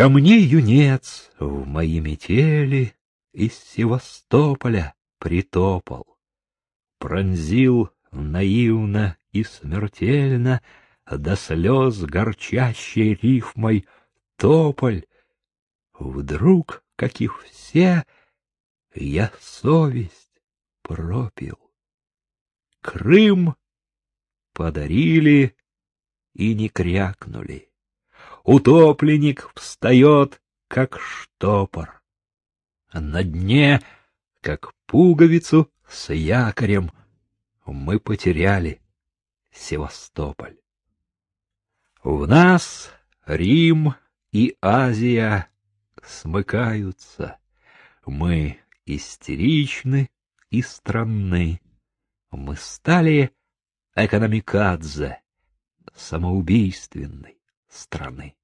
Ко мне юнец в мои метели из Севастополя притопал, пронзил наивно и смертельно до слез горчащей рифмой тополь. Вдруг, как их все, я совесть пропил. Крым подарили и не крякнули. Утопленник встает, как штопор. На дне, как пуговицу с якорем, мы потеряли Севастополь. В нас Рим и Азия смыкаются. Мы истеричны и странны. Мы стали экономикадзе самоубийственной страны.